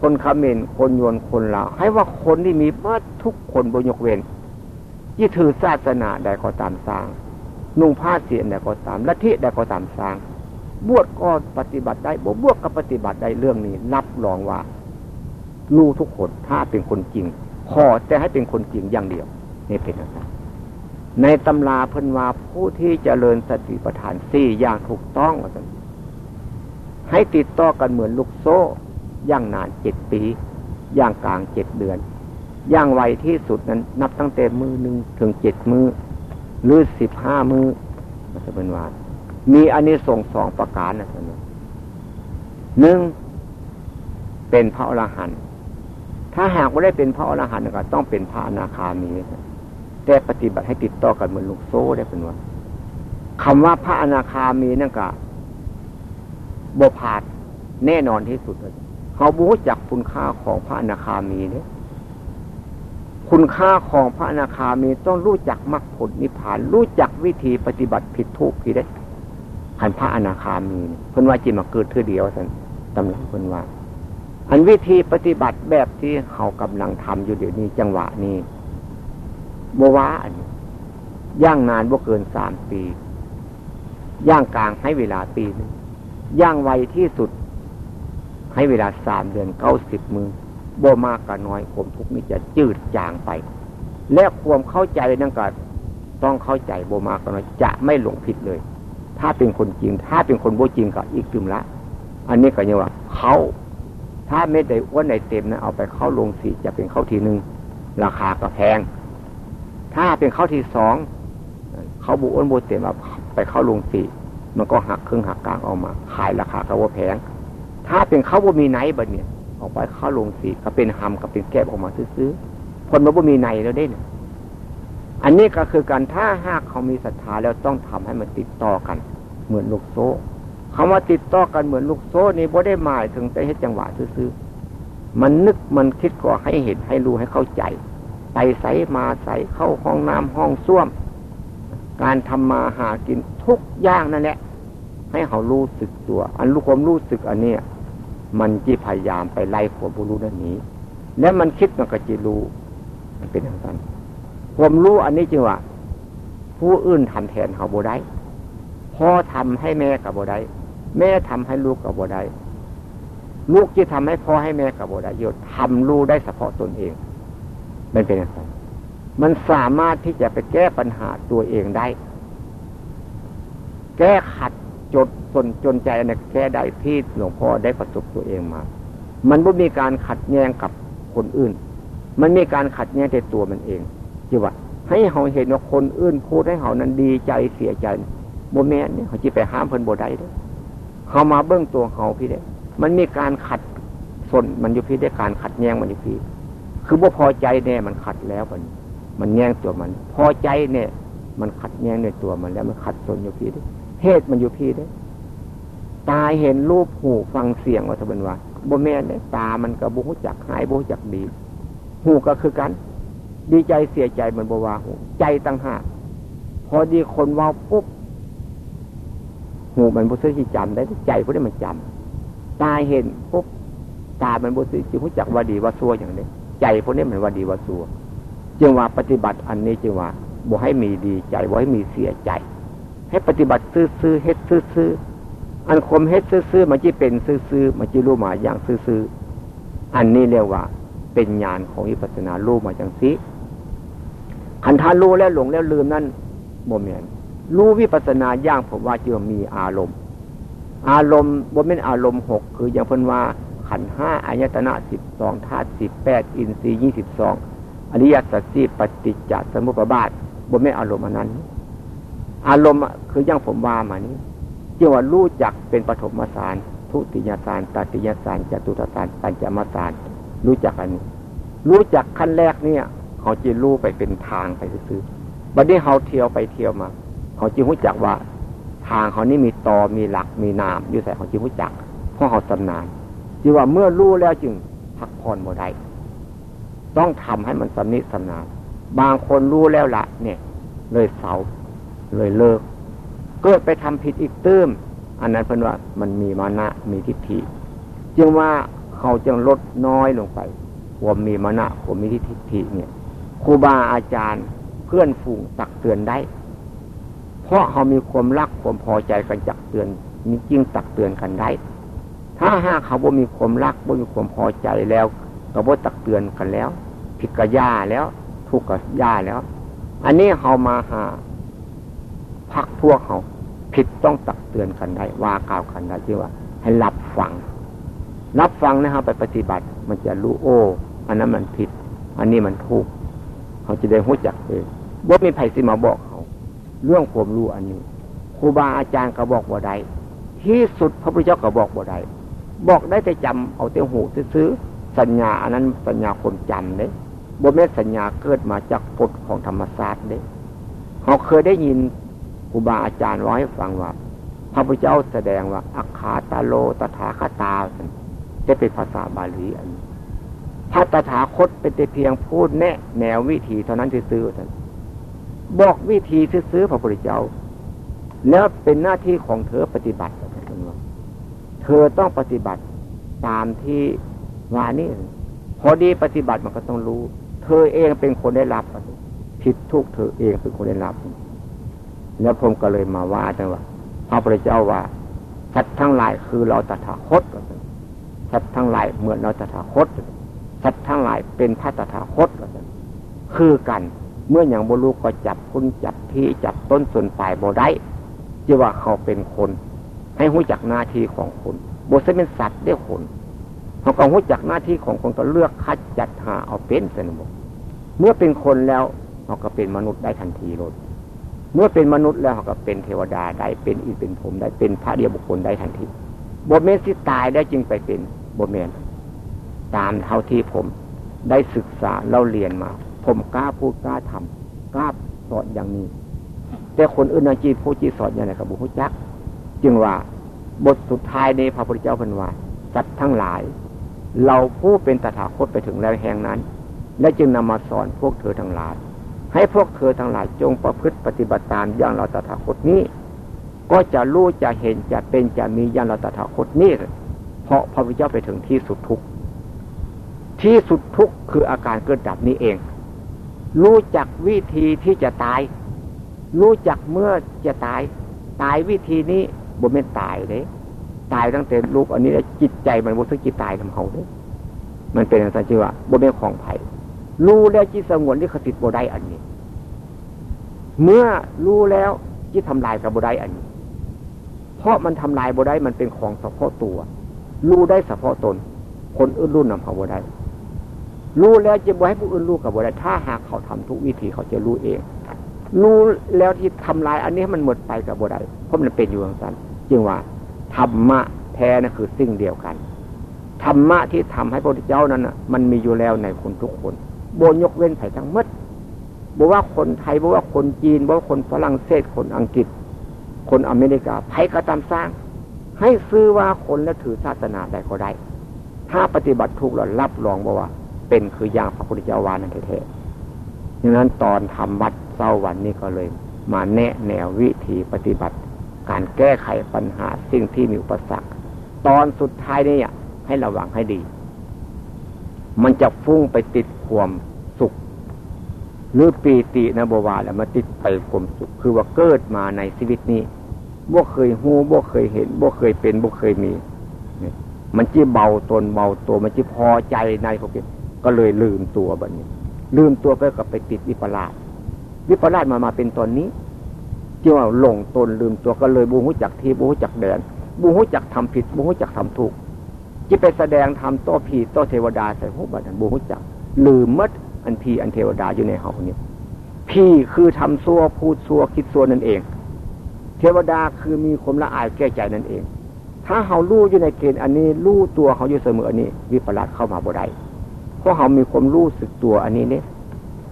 Speaker 1: คนคาเมนคนยวนคนลาวให้ว่าคนที่มีเมื่อทุกคนบนยกเว้น ยี่ถือศาสนาใดก็ตามสร้าง นุ่งผ้าเสียนใดก็ตามละทิใดก็ตามสร้าง บวชก็ปฏิบัติได้บวบวชก็ปฏิบัติได้เรื่องนี้ รับรองว่ารู้ทุกคนถ้าเป็นคนจริง ขอแต่ให้เป็นคนจริงอย่างเดียว นี่เป็นอะไรในตำราพันวาผู้ที่จเจริญสติปัฏฐานสี่อย่างถูกต้องให้ติดต่อกันเหมือนลูกโซ่ย่างนานเจ็ดปีย่างกลางเจ็ดเดือน ย่างไวที่สุดนั้น นับตั้งแต่มือหนึ่งถึงเจ็ดมือหรือสิบห้ามือมันจะเป็นว่ามีอันนี้ส่งสองประการนะท่านหนึ่งเป็นพระอรหันต์ถ้าหากว่าได้เป็นพระอรหันต์ก็ต้องเป็นพระอนาคามีแต่ปฏิบัติให้ติดต่อกันเหมือนลูกโซ่ได้เป็นว่าคำว่าพระอนาคามีนั่นก็บพาดแน่นอนที่สุดเลยเขาบูจักคุณค่าของพระอนาคามีเนี่ย คุณค่าของพระอนาคามีต้องรู้จักมรรคผลนิพพาน รู้จักวิธีปฏิบัติผิดถูกผิดได้ขันพระอนาคามีเพิ่นว่าจิมาเกิดเท่อเดียวสันตำหลังเพิ่นว่า อันวิธีปฏิบัติแบบที่เขากำลังทำอยู่เดี๋ยวนี้จังหวะนี้บว่าอันย่างนานบ่เกินสามปี ย่างกลางให้เวลาปีนึงย่างไวที่สุดให้เวลาสามเดือนเก้าสิบมือ บ่มากก็น้อยผมทุกข์นี้จะจืดจางไป และความเข้าใจนั่นก็ต้องเข้าใจบ่มากก็น้อยจะไม่หลงผิดเลย ถ้าเป็นคนจริง ถ้าเป็นคนโบจริงก็อีกตึมละ อันนี้ก็ยังว่าเขาถ้าไม่ได้อ้วนในเต็มนะเอาไปเข้าลงสีจะเป็นเข้าทีหนึ่งราคาก็แพง ถ้าเป็นเข้าทีสองเขาบุอ้วนโบเต็มเอาไปเข้าลงสีมันก็หักครึ่งหักกลางออกมา ขายราคาก็ว่าแพง ถ้าเป็นเขาบ่มีไหนบัดเนี่ย ออกไปเข้าลงสีก็เป็นหำก็เป็นแก้บออกมาซื้อๆคนมันบ่มีไหนแล้วได้นี่ยอันนี้ก็คือการถ้าหากเขามีศรัทธาแล้วต้องทำให้มันติดต่อกัน เหมือนลูกโซ่คำว่าติดต่อกันเหมือนลูกโซ่นี่บ่ได้หมายถึงแต่ให้จังหวะซื้อๆมันนึกมันคิดก็ให้เห็นให้รู้ให้เข้าใจไปใส่มาใส่เข้าห้องน้ำห้องส้วม การทำมาหากินทุกอย่างนั่นแหละให้เขารู้สึกตัว อันรู้ความรู้สึกอันเนี้ย มันจีพยายามไปไล่ความรู้นั่นนี้ แล้วมันคิดมันก็จะรู้ มันเป็นอย่างนั้นความรู้อันนี้จึงว่า ผู้อื่นทำแทนเขาบ่ได้พ่อทำให้แม่กับบ่ได้แม่ทำให้ลูกกับบ่ได้ลูกที่ทำให้พ่อให้แม่กับบ่ได้โยทำรู้ได้เฉพาะตนเอง มันเป็นอย่างไรมันสามารถที่จะไปแก้ปัญหาตัวเองได้ แก้ขัด จดจนจนใจเนี่ยแก้ได้ที่หลวงพ่อได้ประสบตัวเองมา มันไม่มีการขัดแย้งกับคนอื่น มันมีการขัดแย้งในตัวมันเองจีว่าให้เขาเห็นว่าคนอื่นพูดให้เขานั้นดีใจเสียใจโมเมนต์เนี่ยเขาจะไปห้ามเพิ่นโบได้เด้เขามาเบื้องตัวเขาพี่เด้มันมีการขัดสนมันอยู่พี่ได้การขัดแย้งมันอยู่พี่ คือว่าพอใจแน่มันขัดแล้วมันมันแย้งตัวมัน พอใจเนี่ย มันขัดแย้งในตัวมันแล้วมันขัดสนอยู่พี่ได้ เหตุมันอยู่พี่ได้ตาเห็นรูปหูฟังเสียงว่าทบันว่าโบแม่เนี่ยตามันกับบุหุจักหายบุหุจักดี หูก็คือกัน ดีใจเสียใจมันบวาหูใจตั้งหากพอดีคนว่าปุ๊บหูมันบุษที่จำได้ใจพวกนี้มันจำตาเห็นปุ๊บตามันบุษที่รู้จักว่าดีว่าซัวอย่างนี้ใจพวกนี้มันว่าดีว่าซัวจึงว่าปฏิบัติอันนี้จึงว่าบ่ให้มีดีใจบ่ให้มีเสียใจ ให้ปฏิบัติซื่อๆเฮ็ดซื่อๆอันคมเฮ็ดซื่อๆมันจะเป็นซื่อๆมันจะรู้มาอย่างซื่อๆอันนี้เรียกว่า เป็นญาณของอิปัสนารู้มาจังสิขันธารู้แล้วหลงแล้วลืมนั่นโมเมนรู้วิปัสนาย่างผมว่าจอมีอารมณ์ อารมณ์บนเป็นอารมณ์หกคืออย่างพันว่าขันห้าอายตนะสิบสองธาตุสิบแปดอินทรีย์ยี่สิบสองอริยสัจสี่ปฏิจจสมุปบาทบนไม่อารมณ์อันนั้น อารมณ์คืออย่างผมว่ามานี้จีว่ารู้จักเป็นปฐมสาร ทุติยสารตติยสารจตุตสารปัญจมสาร รู้จักอันนี้ รู้จักขั้นแรกเนี่ยเขาจะรู้ไปเป็นทางไปซื้อบัดนี้เขาเที่ยวไปเที่ยวมาเขาจึงรู้จักว่า ทางเขานี่มีตอมีหลักมีนามอยู่ใส่เขาจึงรู้จักเพราะเขาสำนานจึงว่าเมื่อรู้แล้วจึงพักผ่อนโมได้ต้องทำให้มันสำนิสำนาน บางคนรู้แล้วละเนี่ย เลยเสา เลยเลิก เกิดไปทำผิดอีกตื้ม อันนั้นเป็นว่ามันมีมานะมีทิฏฐิ จึงว่าเขาจึงลดน้อยลงไปความมีมานะความมีทิฏฐิเนี่ยครูบาอาจารย์เพื่อนฝูงตักเตือนได้ เพราะเขามีความรักความพอใจกันจักเตือนนี่จริงตักเตือนกันได้ ถ้าหากเขาบ่มีความรักบ่มีความพอใจแล้วก็บ่ตักเตือนกันแล้ว ผิดกับย่าแล้ว ทุกข์กับย่าแล้ว อันนี้เขามาหา พักพวกเขาผิดต้องตักเตือนกันได้ว่ากล่าวกันได้ที่ว่า ให้รับฟังรับฟังนะครับไปปฏิบัติ มันจะรู้โอ้อันนั้นมันผิด อันนี้มันถูก เขาจะได้หู้จักเองบ่มีไผ่สิมาบอกเขา เรื่องความรู้อันนี้ครูบาอาจารย์ก็บอกบ่ได้ที่สุดพระพุทธเจ้าก็บอกบ่ได้บอกได้แต่จำเอาแต่หูซื้อสัญญาอันนั้นสัญญาคนจำเด้บ่แม่สัญญาเกิดมาจากกฎของธรรมศาสตร์เด้เขาเคยได้ยิน รูบาอาจารย์ว่าให้ฟังว่า พระพุทธเจ้าแสดงว่าอัคาตาโลตถาคตาจะเป็นภาษาบาลีอันพระตถาคตเป็นแต่เพียงพูดแนะ แนววิธีเท่านั้นซื้อท่านบอกวิธีซื้อพระพุทธเจ้า แล้วเป็นหน้าที่ของเธอปฏิบัติเธอต้องปฏิบัติตามที่วานี่พอดีปฏิบัติมันก็ต้องรู้ เธอเองเป็นคนได้รับผิดทุกเธอเองเป็นคนได้รับ แล้วผมก็เลยมาว่าจังว่าพระพุทธเจ้าว่าสัตว์ทั้งหลายคือเราตถาคตสัตว์ทั้งหลายเหมือนเราตถาคตสัตว์ทั้งหลายเป็นพระตถาคตคือกันเมื่ออย่างบรูก็จับคุณจับที่จับต้นส่วนปลายโบได้จะว่าเขาเป็นคน ให้หู้จักหน้าที่ของคนโบเซเป็นสัตว์ได้คนเขาก็หู้จักหน้าที่ของคนก็เลือกคัดจัดหาเอาเป็นสนบเมื่อเป็นคนแล้วเขาก็เป็นมนุษย์ได้ทันทีเลย เมื่อเป็นมนุษย์แล้วก็เป็นเทวดาได้เป็นอีเป็นผมได้เป็นพระเดียบุคคลได้ทันทีบทเมนสิตายได้จึงไปเป็นบทเมนตามเท่าที่ผมได้ศึกษาเล่าเรียนมา ผมกล้าพูดกล้าทำกล้าสอนอย่างนี้ แต่คนอื่นจีพูดจีสอนอย่างไรกับบุคจัก จึงว่าบทสุดท้ายในพระพุทธเจ้าพันว่าสัตว์ทั้งหลาย เราผู้เป็นตถาคตไปถึงแล้วแห่งนั้น และจึงนำมาสอนพวกเธอทั้งหลาย ให้พวกเธอทั้งหลายจงประพฤติปฏิบัติตามอย่างเราตถาคตนี้ ก็จะรู้จะเห็นจะเป็นจะมีอย่างเราตถาคตนี้เพราะพระพุทธเจ้าไปถึงที่สุดทุกที่สุดทุกคืออาการเกิดดับนี้เอง รู้จักวิธีที่จะตาย รู้จักเมื่อจะตาย ตายวิธีนี้บ่ไม่ตายเลยตายตั้งแต่ลูกอันนี้แล้วจิตใจมันบ่ทึกจิตตายทำเขาเลยมันเป็นอะไรจีว่าบ่เป็นของไผ่ รู้แล้วจิตสงวนที่ขติดโบได้อันนี้ เมื่อรู้แล้วจิตทำลายกับโบได้อันนี้ เพราะมันทำลายโบได้มันเป็นของเฉพาะตัว รู้ได้เฉพาะตน คนอื่นรู้นำเขาโบได้รู้แล้วจะบ่ให้ผู้อื่นรู้กับโบได้ถ้าหากเขาทำทุกวิธีเขาจะรู้เอง รู้แล้วที่ทำลาย อันนี้มันหมดไปกับโบได้เพราะมันเป็นอยู่อย่างนั้นจึงว่าธรรมะแท้นั่นคือสิ่งเดียวกันธรรมะที่ทำให้พระพุทธเจ้านั้นนะมันมีอยู่แล้วในคนทุกคน โบยกเว้นไผ่ทั้งมดบอกว่าคนไทยบอกว่าคนจีนบอกว่าคนฝรั่งเศสคนอังกฤษ คนอเมริกาไผ่ก็ตามสร้าง ให้ซื้อว่าคนและถือศาสนาใดก็ได้ ถ้าปฏิบัติถูกแล้วรับรองบอกว่า เป็นคืออย่างพระพุทธเจ้าวานั่นแท้ๆดังนั้นตอนทำวัดเศร้าวันนี้ก็เลย มาแนะแนววิธีปฏิบัติ การแก้ไขปัญหาสิ่งที่มีอุปสรรคตอนสุดท้ายนี่ให้ระวังให้ดี มันจะฟุ้งไปติดความสุข หรือปีตินะบวาแล้วมาติดไปความสุข คือว่าเกิดมาในชีวิตนี้บ่เคยหูบ่เคยเห็นบ่เคยเป็นบ่เคยมี มันจีเบาตนเบาตัวมันจีพอใจในเขาเป็นก็เลยลืมตัวแบบนี้ ลืมตัวไปกับไปติดวิปลาสวิปลาสมามาเป็นตอนนี้จีว่าหลงตนลืมตัวก็เลยบูหุจักทีบูหุจักแดนบูหุจักทำผิดบูหุจักทำถูกที่ไปแสดงทำโต้ผีโต้เทวดาใส่หูบัตรบูหุจัก ลืมมัดอันพีอันเทวดาอยู่ในเฮาเนี่ยพี่คือทำซัวพูดซัวคิดซัวนั่นเอง เทวดาคือมีความละอายแก้ใจนั่นเอง ถ้าเฮาลู่อยู่ในเกณฑ์อันนี้ลู่ตัวเขาอยู่เสมออันนี้ วิปลาสเข้ามาบ่ได้เพราะเขามีความรู้สึกตัวอันนี้เนี่ย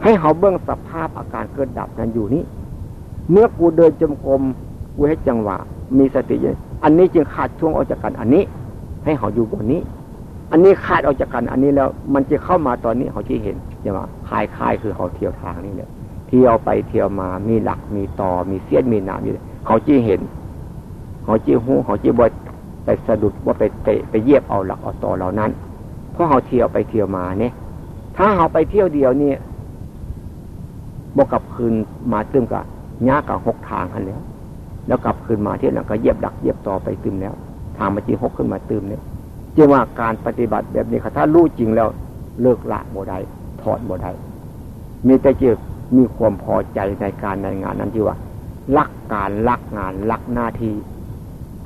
Speaker 1: ให้เขาเบื้องสภาพอาการเกิดดับนั้นอยู่นี้เมื่อกูเดินจมกรมกูให้จังหวะ มีสติอันนี้จึงขาดช่วงออกจากกันอันนี้ ให้เขาอยู่บนนี้ อันนี้คาดออกจากกัน อันนี้แล้วมันจะเข้ามาตอนนี้เขาที่เห็นใช่ไหมคลายคลายคือเขาเที่ยวทางนี่เนี่ยเที่ยวไปเที่ยวมามีหลักมีต่อมีเสี้ยนมีหนามอยู่เขาจีเห็น เขาจีหูเขาจีบวไปสะดุดว่าไปเตะไปเยียบเอาหลักเอาต่อเหล่านั้นเพราะเขาเที่ยวไปเที่ยวมาเนี่ย ถ้าเขาไปเที่ยวเดียวนี่บวกกับคืนมาตึมกับย่ากับหกทางกันแล้ว แล้วกลับคืนมาเที่ยวหลังก็เยียบดักเยียบต่อไปตึมแล้ว ทางมาจีหกขึ้นมาตืมเนี่ย จึงว่าการปฏิบัติแบบนี้ค่ะถ้ารู้จริงแล้วเลิกละบ่ได้ถอดบ่ได้มีแต่จึงมีความพอใจในการในงานนั้นที่ว่ารักการรักงานรักหน้าที่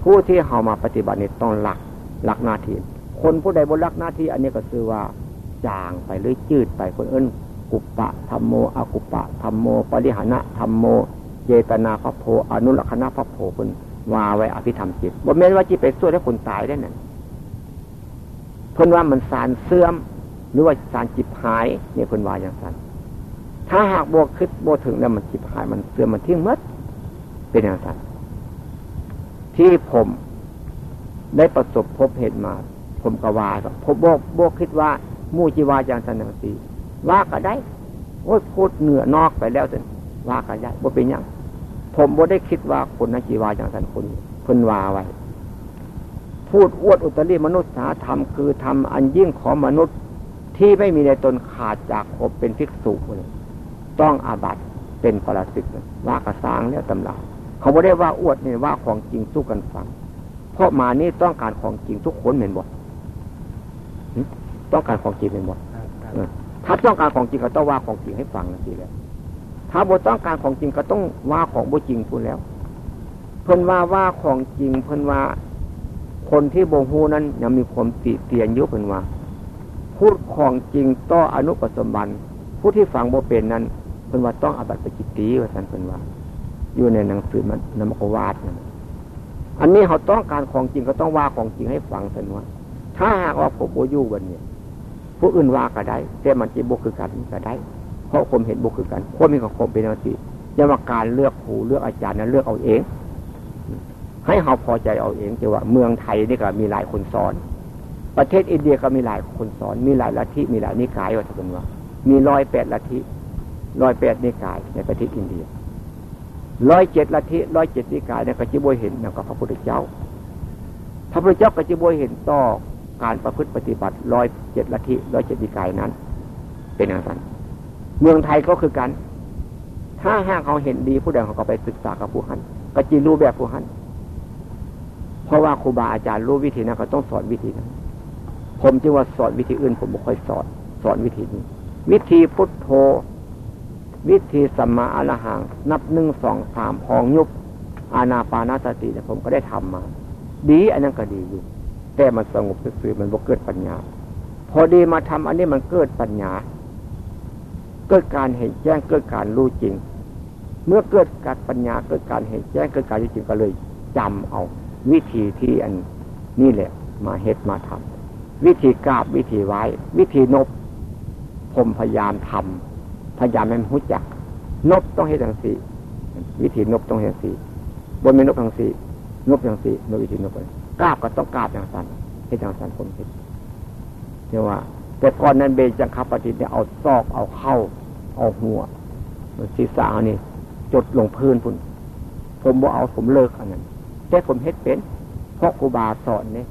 Speaker 1: ผู้ที่เขามาปฏิบัตินี่ต้องรักรักหน้าที่คนผู้ใดบนรักหน้าที่ อันนี้ก็คือว่าจางไปหรือจืดไปคนเอื่นกุปปะธรรมโมอกุปปะธรรมโมปริหานะธรรมโมเจตนาพระโพอนุลักษณะพระโพเป็นว่าไว้อภิธรรมจิตบ่แม่นว่าจิตไปส่วยให้คนตายได้นั่น เพิ่นว่ามันสารเสื่อม หรือว่าสารจิตหายเนี่ยเพิ่นว่าอย่างนั้นถ้าหากบวกคิดบวถึงแล้วมันจิตหายมันเสื่อมมันทิ้งมัดเป็นอย่างนั้นที่ผมได้ประสบพบเห็นมา ผมก็ว่าครับพบโบกโบกคิดว่ามู่จีวาอย่างสันนังสีว่าก็ได้โอ้ยพูดเหนือนอกไปแล้วสิว่าก็ได้บ่เป็นยังผมบ่ได้คิดว่าคนนักจีวาอย่างสันคนเพิ่าไว้ พูดอวดอุตริมนุษยธรรมคือธรรมอันยิ่งของมนุษย์ที่ไม่มีในตนขาดจากขบเป็นภิกษุเลยต้องอาบัตเป็นปรสิตว่ากระสางแล้วตำราเขาไม่ได้ว่าอวดเนี่ยว่าของจริงสู้กันฟัง เพราะมานี่ต้องการของจริงทุกคนเหมือนหมดต้องการของจริงเป็นหมดถ้าต้องการของจริงก็ต้องว่าของจริงให้ฟังนะทีแล้วถ้าบทต้องการของจริงก็ต้องว่าของบุจริงพูดแล้ว เพิ่นว่าว่าของจริงเพิ่นว่า คนที่โบหูนั้นยังมีความติเตียนยุเพิ่นว่า พูดของจริงต่ออนุปสมบันผู้ที่ฟังโบเป็นนั้นเพิ่นว่าต้องอบัติปจิตตีว่าท่านเพิ่นว่า อยู่ในหนังสือมันนมกวาดนะอันนี้เขาต้องการของจริงก็ต้องว่าของจริงให้ฟังเพิ่นว่า ถ้าหากว่าผมโบยู่วันนี้ผู้อื่นว่าก็ได้แต่มันจะบุคือกันก็ได้ เพราะผมเห็นบุคือกันความมีกับผมเป็นสิยามาการเลือกครูเลือกอาจารย์นั้นเลือกเอาเอง ให้เขาพอใจเอาเองจะว่า เมืองไทยนี่ก็มีหลายคนสอน ประเทศอินเดียก็มีหลายคนสอน มีหลายลัทธิมีหลายนิกายว่าจะเป็นว่ามีร้อยแปดลัทธิร้อยแปดนิกายในประเทศอินเดียร้อยเจ็ดลัทธิร้อยเจ็ดนิกายเนี่ยก็จะบวยเห็นนะกับพระพุทธเจ้า พระพุทธเจ้าก็จะบวยเห็นต่อการประพฤติปฏิบัติร้อยเจ็ดลัทธิร้อยเจ็ดนิกายนั้น เป็นอย่างนั้นเมืองไทยก็คือกัน ถ้าห้างเขาเห็นดีผู้ใดเขาก็ไปศึกษากับผู้หันก็จีรู้แบบผู้หัน เพราะว่าครูบาอาจารย์รู้วิธีนั้นก็ต้องสอนวิธีนั้นผมจึงว่าสอนวิธีอื่น ผมไม่ค่อยสอนสอนวิธีนี้ วิธีพุทโธ วิธีสัมมาอรหัง นับหนึ่งสองสามพองยุบอาณาปานาสติเนี่ยผมก็ได้ทำมา ดีอันนั้นก็ดีอยู่ แต่มันสงบซื่อมันบ่เกิดปัญญา พอดีมาทำอันนี้มันเกิดปัญญา เกิดการเห็นแจ้งเกิดการรู้จริง เมื่อเกิดการปัญญาเกิดการเห็นแจ้งเกิดการรู้จริงก็เลยจำเอา วิธีที่อันนี่แหละ มาเฮ็ดมาทำวิธีกราบวิธีไว้ วิธีนบผมพยายามทำพยายามให้มันหูจัก นบต้องเฮ็ดทังสี่วิธีนบต้องเฮ็ดสี่บนไม่นบทังสี่นบทังสี่นบวิธีนบไปกราบก็ต้องกราบอย่างสันเฮ็ดอย่างสันผมเฮ็ดเรียกว่าแต่ก่อนนั้นเบญจังคับปฏิเนี่ยเอาซอกเอาเข้า เอาหัวศีรษะนี่จดลงพื้นพุ่นผมบ่เอาผมเลิกอันนั้น แต่ผมเฮ็ดเป็นเพราะครูบาสอนเนี่ย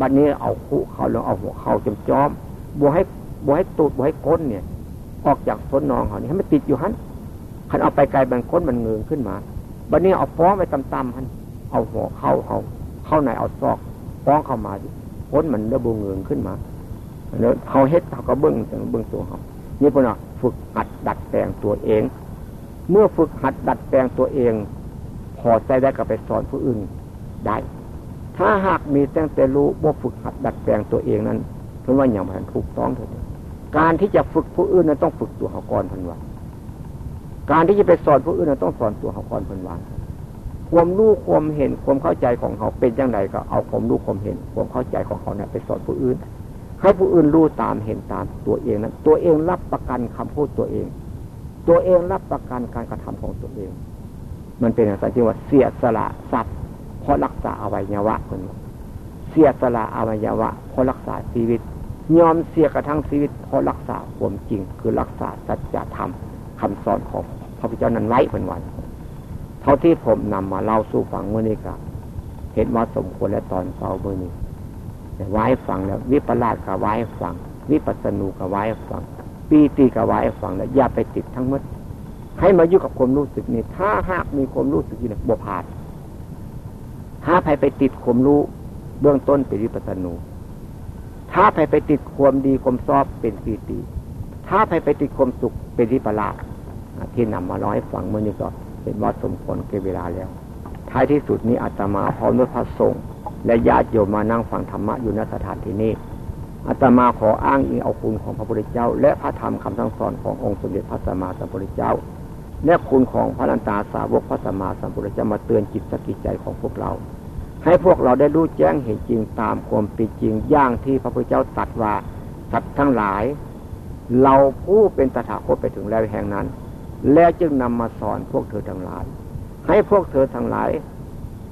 Speaker 1: บัดนนี้เอาคู่เขาแล้วเอาหัวเขาจมจอมบวให้บวให้ตูดบวให้ก้นเนี่ย ออกจากส้นนองเขานี่ให้มันติดอยู่หันคันเอาไปไกลบางก้นมันเงือขึ้นมาบัดนนี้เอาฟ้องไปต่ำๆหันเอาหัวเข้าเขาเข้าในเอาซอกฟ้องเข้ามาก้นมันเดือบูเงืองขึ้นมาแล้วเขาเฮ็ดเขาก็เบิ้งเบิ้งตัวเขานี่พวกเราฝึกหัดดัดแปลงตัวเอง เมื่อฝึกหัดดัดแปลงตัวเอง พอใจได้ก็ไปสอนผู้อื่นได้ ถ้าหากมีตั้งแต่รู้ว่ฝึกหัดดัดแปลงตัวเองนั้นเพราะว่าอย่างมันถูกต้องเถิดการที่จะฝึกผู้อื่นนั้นต้องฝึกตัวเขาก่อนพันวันการที่จะไปสอนผู้อื่นนั้นต้องสอนตัวเขาก่อนพันวันความรู้ความเห็นความเข้าใจของเขาเป็นอย่างไรก็เอาความรู้ความเห็นความเข้าใจของเขาเนี่ยไปสอนผู้อื่น ให้ผู้อื่นรู้ตามเห็นตามตัวเองนั้นตัวเองรับประกันคำพูดตัวเอง ตัวเองรับประกันการกระทำของตัวเอง มันเป็นอะไรที่ว่าเสียสละทรัพย์เพราะรักษาอวัยวะคนเสียสละอวัยวะเพราะรักษาชีวิต ยอมเสียกระทั่งชีวิตเพราะรักษาความจริง คือรักษาสัจธรรมคำสอนของพระพุทธเจ้านั้นไว้เป็นวัน เท่าที่ผมนำมาเล่าสู่ฟังเมื่อนี้ก็เห็นว่าสมควรและตอนเช้าเมื่อนี้ไว้ฟังแล้ว วิปลาสก็ไว้ฟัง วิปัสสนูก็ไว้ฟังปีติก็ไว้ฟังแล้วอย่าไปติดทั้งหมด ให้มาอยู่กับความรู้สึกนี่ถ้าหากมีความรู้สึกอยู่เนี่ยบวพาดถ้าใครไปติดความรู้ เบื้องต้นเป็นวิปัสสนูถ้าใครไปติดความดีความชอบเป็นปีติถ้าใครไปติดความสุขเป็นวิปลาสที่นำมาร้อยฝังเมื่อนี้ก็เห็นว่าสมควรเก็บเวลาแล้ว ท้ายที่สุดนี้อาตมาพร้อมด้วยพระสงฆ์และญาติโยมมานั่งฟังธรรมะอยู่ณสถานที่นี้อาตมาขออ้างอิงเอาคุณของพระพุทธเจ้า และพระธรรมคำสั่งสอนขององค์สมเด็จพระสัมมาสัมพุทธเจ้า และคุณของพระนันตาสาวกพระสัมมาสัมพุทธเจ้ามาเตือนจิตสกิจใจของพวกเรา ให้พวกเราได้รู้แจ้งเห็นจริงตามความเป็นจริงอย่างที่พระพุทธเจ้าตรัสว่าสัตว์ทั้งหลาย เราผู้เป็นตถาคตไปถึงแล้วแห่งนั้น แล้วจึงนำมาสอนพวกเธอทั้งหลาย ให้พวกเธอทั้งหลาย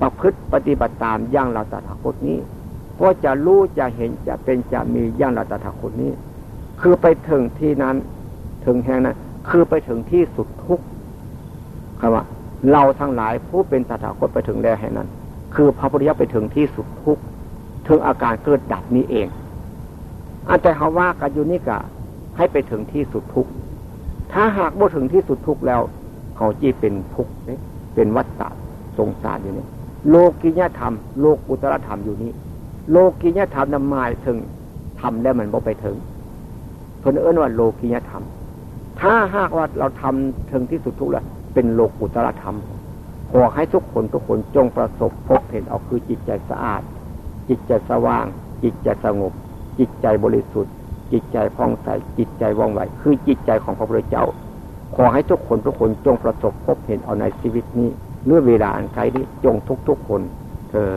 Speaker 1: ประพฤติปฏิบัติตามอย่างเราตถาคตนี้ ก็จะรู้จะเห็นจะเป็นจะมีอย่างเราตถาคตนี้ คือไปถึงที่นั้นถึงแห่งนั้น คือไปถึงที่สุดทุก คำว่าเราทั้งหลายผู้เป็นตถาคตไปถึงแล้วแห่งนั้น คือพระพุทธเจ้าไปถึงที่สุดทุกถึงอาการเกิดดับนี้เองอันแต่เขาว่ากันอยู่นี่กะให้ไปถึงที่สุดทุกถ้าหากบ่ถึงที่สุดทุกแล้ว เขาจีเป็นทุกข์เป็นวัฏฏะสงสารอยู่นี่โลกิยธรรม โลกุตรธรรมอยู่นี้ โลกิยธรรมนำมาถึงทำแล้วมันบ่ไปถึงเพิ่นเอื้นว่าโลกิยธรรม ถ้าหากว่าเราทำถึงที่สุดทุกแล้ว เป็นโลกุตรธรรม ขอให้ทุกคนทุกคนจงประสบพบเห็นเอาคือจิตใจสะอาด จิตใจสว่าง จิตใจสงบ จิตใจบริสุทธิ์ จิตใจพองใสจิตใจว่องไวคือจิตใจของพระพุทธเจ้า ขอให้ทุกคนทุกคนจงประสบพบเห็นเอาในชีวิตนี้เมื่อเวลาอันใกล้นี้จงทุกทุกคนเธอ